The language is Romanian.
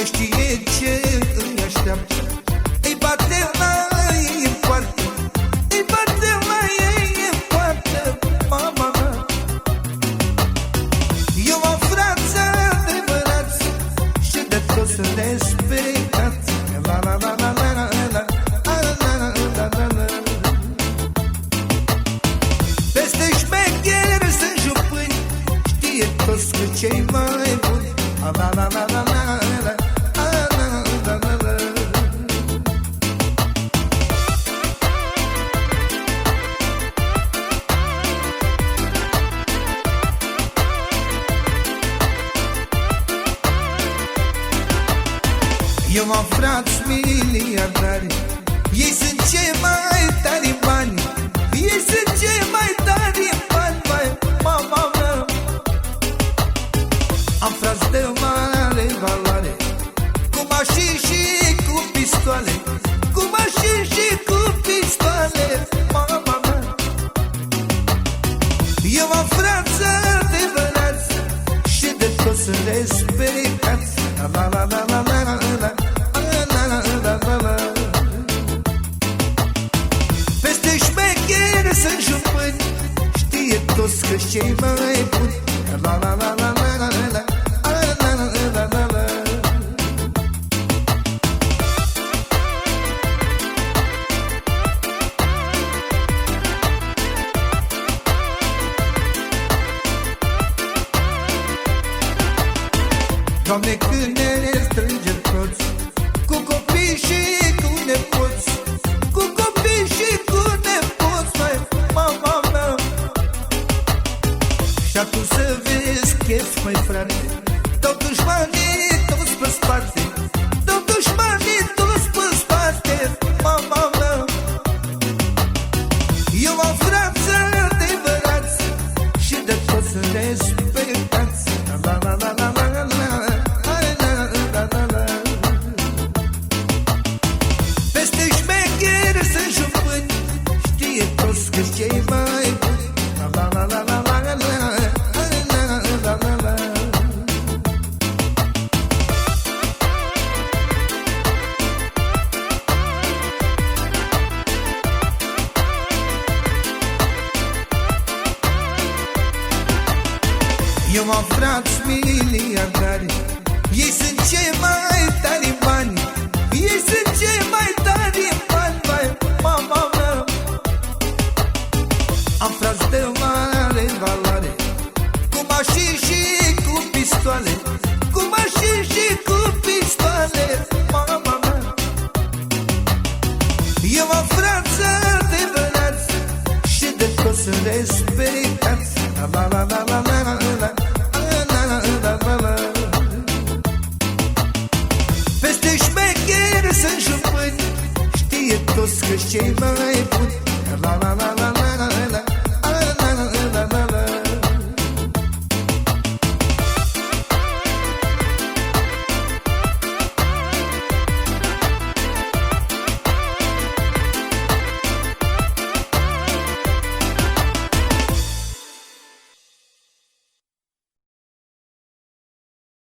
Că știe ce îi așteaptă Îi bate la ei în poartă Îi bate la ei în poartă Mama mea Eu am frați adevărați Și de tot sunt respectați La la la la la la la Toți cu cei mai buni La la la Eu am frați miliardari Ei sunt cei mai tari bani. Ei sunt cei mai tari bani Mai mama mea. Am frați de mare valoare Cu mașini și cu pistoale. Cu mașini și cu pistoale Mama mea. Eu am frați adevărați Și de toți sunt respectați La la la la Muska şey mai put La la la la la la la Doamne, când Și atunci să vezi chef, mai frate. Dau dușmanii toți pe spate. Dau dușmanii toți pe spate Mama mea. Eu am frați adevărați Și de toți sunt respectați. La la la la la la Eu am frați miliardari Ei sunt cei mai tari bani. Ei sunt cei mai tari bani Mai mama mea. Am frați de mare valoare Cu mașini și cu pistoale. Cu mașini și cu pistoale Mama mea. Eu am frați adevărați Și de toți sunt shave my